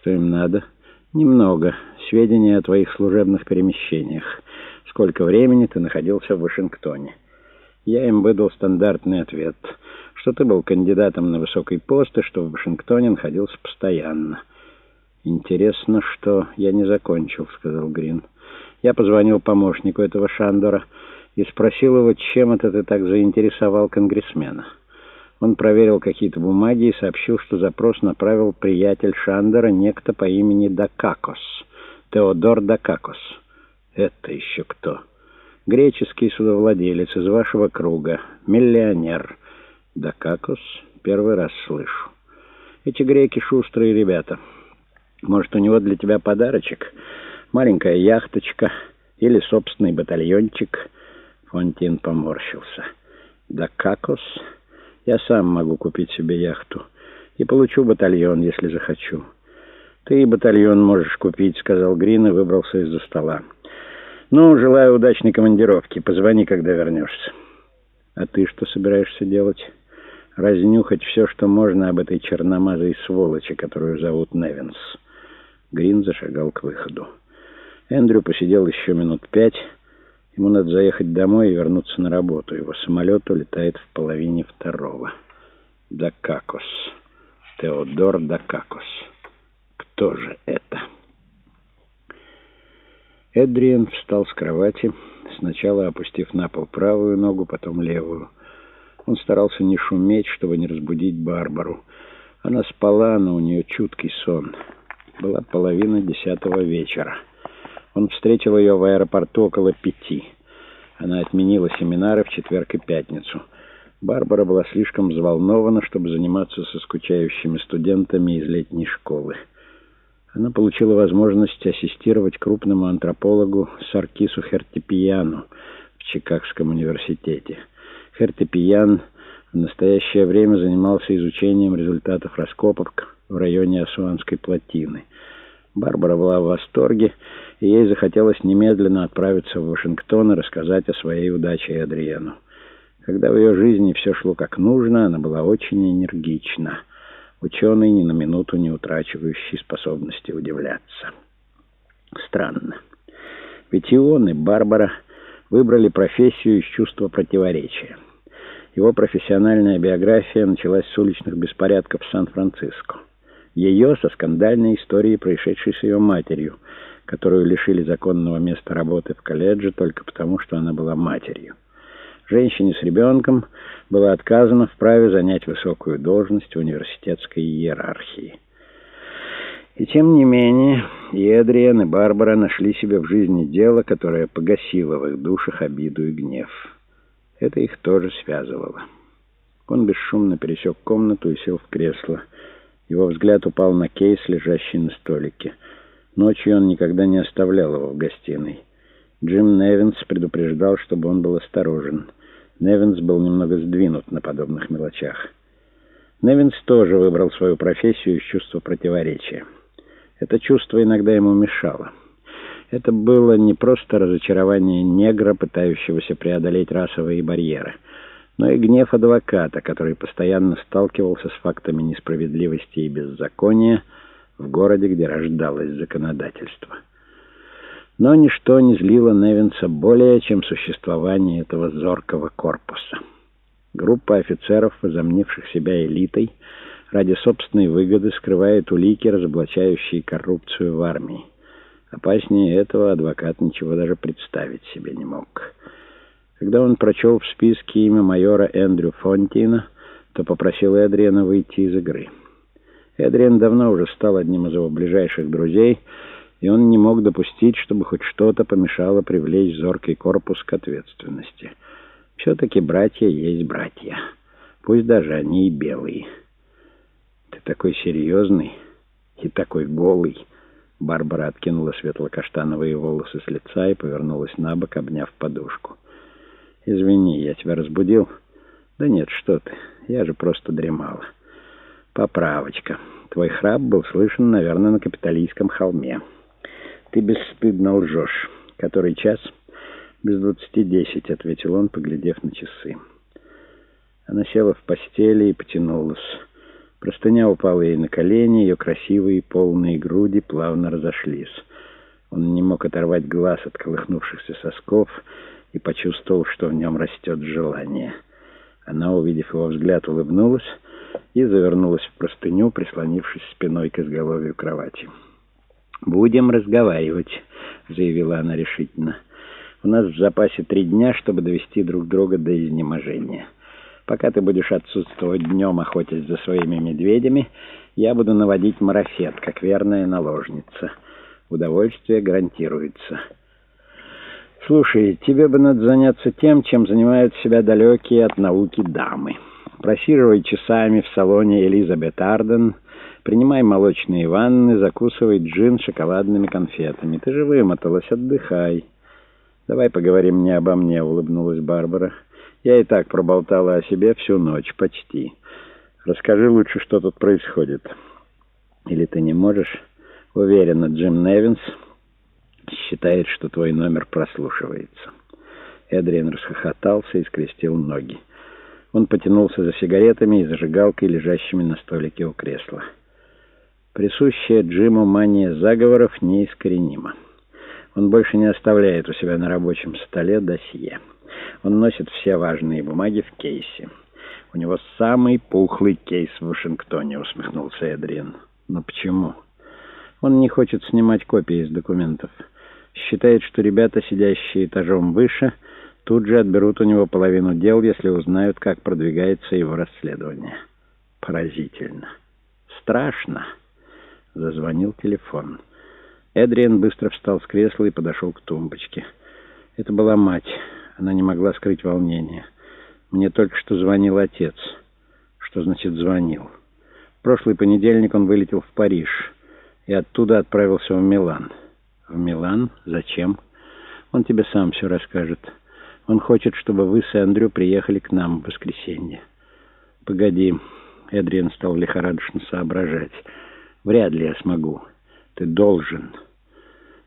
Что им надо? Немного. Сведения о твоих служебных перемещениях. Сколько времени ты находился в Вашингтоне? Я им выдал стандартный ответ, что ты был кандидатом на высокий пост и что в Вашингтоне находился постоянно. «Интересно, что я не закончил», — сказал Грин. Я позвонил помощнику этого Шандора и спросил его, чем это ты так заинтересовал конгрессмена. Он проверил какие-то бумаги и сообщил, что запрос направил приятель Шандера, некто по имени Дакакос, Теодор Дакакос. Это еще кто? Греческий судовладелец из вашего круга, миллионер. Дакакос, первый раз слышу. Эти греки шустрые ребята. Может, у него для тебя подарочек? Маленькая яхточка или собственный батальончик? Фонтин поморщился. Дакакос... Я сам могу купить себе яхту и получу батальон, если захочу. Ты и батальон можешь купить, сказал Грин и выбрался из-за стола. Ну, желаю удачной командировки. Позвони, когда вернешься. А ты что собираешься делать? Разнюхать все, что можно об этой черномазой сволочи, которую зовут Невинс. Грин зашагал к выходу. Эндрю посидел еще минут пять. Ему надо заехать домой и вернуться на работу. Его самолет улетает в половине второго. Дакакос. Теодор Дакакос. Кто же это? Эдриен встал с кровати, сначала опустив на пол правую ногу, потом левую. Он старался не шуметь, чтобы не разбудить Барбару. Она спала, но у нее чуткий сон. Была половина десятого вечера. Он встретил ее в аэропорту около пяти. Она отменила семинары в четверг и пятницу. Барбара была слишком взволнована, чтобы заниматься со скучающими студентами из летней школы. Она получила возможность ассистировать крупному антропологу Саркису Хертипияну в Чикагском университете. Хертипиян в настоящее время занимался изучением результатов раскопок в районе Асуанской плотины. Барбара была в восторге, и ей захотелось немедленно отправиться в Вашингтон и рассказать о своей удаче Адриену. Когда в ее жизни все шло как нужно, она была очень энергична. Ученый, ни на минуту не утрачивающий способности удивляться. Странно. Ведь и он, и Барбара выбрали профессию из чувства противоречия. Его профессиональная биография началась с уличных беспорядков в Сан-Франциско. Ее со скандальной историей, происшедшей с ее матерью, которую лишили законного места работы в колледже только потому, что она была матерью. Женщине с ребенком было отказано в праве занять высокую должность в университетской иерархии. И тем не менее, и Эдриан, и Барбара нашли себе в жизни дело, которое погасило в их душах обиду и гнев. Это их тоже связывало. Он бесшумно пересек комнату и сел в кресло. Его взгляд упал на кейс, лежащий на столике. Ночью он никогда не оставлял его в гостиной. Джим Невинс предупреждал, чтобы он был осторожен. Невинс был немного сдвинут на подобных мелочах. Невинс тоже выбрал свою профессию из чувства противоречия. Это чувство иногда ему мешало. Это было не просто разочарование негра, пытающегося преодолеть расовые барьеры — но и гнев адвоката, который постоянно сталкивался с фактами несправедливости и беззакония в городе, где рождалось законодательство. Но ничто не злило Невинса более, чем существование этого зоркого корпуса. Группа офицеров, возомнивших себя элитой, ради собственной выгоды скрывает улики, разоблачающие коррупцию в армии. Опаснее этого адвокат ничего даже представить себе не мог. Когда он прочел в списке имя майора Эндрю Фонтина, то попросил Эдриана выйти из игры. Эдриан давно уже стал одним из его ближайших друзей, и он не мог допустить, чтобы хоть что-то помешало привлечь зоркий корпус к ответственности. Все-таки братья есть братья, пусть даже они и белые. «Ты такой серьезный и такой голый!» Барбара откинула светло-каштановые волосы с лица и повернулась на бок, обняв подушку. «Извини, я тебя разбудил?» «Да нет, что ты, я же просто дремала». «Поправочка. Твой храп был слышен, наверное, на Капитолийском холме. Ты бесстыдно лжешь. Который час?» «Без двадцати десять», — ответил он, поглядев на часы. Она села в постели и потянулась. Простыня упала ей на колени, ее красивые полные груди плавно разошлись. Он не мог оторвать глаз от колыхнувшихся сосков и почувствовал, что в нем растет желание. Она, увидев его взгляд, улыбнулась и завернулась в простыню, прислонившись спиной к изголовью кровати. «Будем разговаривать», — заявила она решительно. «У нас в запасе три дня, чтобы довести друг друга до изнеможения. Пока ты будешь отсутствовать днем, охотясь за своими медведями, я буду наводить марафет, как верная наложница». Удовольствие гарантируется. Слушай, тебе бы надо заняться тем, чем занимают себя далекие от науки дамы. Просиживай часами в салоне Элизабет Арден, принимай молочные ванны, закусывай джин шоколадными конфетами. Ты же вымоталась, отдыхай. Давай поговорим не обо мне, улыбнулась Барбара. Я и так проболтала о себе всю ночь, почти. Расскажи лучше, что тут происходит. Или ты не можешь? Уверена, Джим Невинс считает, что твой номер прослушивается. Эдриан расхохотался и скрестил ноги. Он потянулся за сигаретами и зажигалкой, лежащими на столике у кресла. Присущая Джиму мания заговоров неискоренима. Он больше не оставляет у себя на рабочем столе досье. Он носит все важные бумаги в кейсе. У него самый пухлый кейс в Вашингтоне, усмехнулся Эдриан. Но почему? Он не хочет снимать копии из документов. Считает, что ребята, сидящие этажом выше, тут же отберут у него половину дел, если узнают, как продвигается его расследование. Поразительно. Страшно. Зазвонил телефон. Эдриан быстро встал с кресла и подошел к тумбочке. Это была мать. Она не могла скрыть волнение. Мне только что звонил отец. Что значит «звонил»? Прошлый понедельник он вылетел в Париж и оттуда отправился в Милан. В Милан? Зачем? Он тебе сам все расскажет. Он хочет, чтобы вы с Эндрю приехали к нам в воскресенье. Погоди. Эдриан стал лихорадочно соображать. Вряд ли я смогу. Ты должен...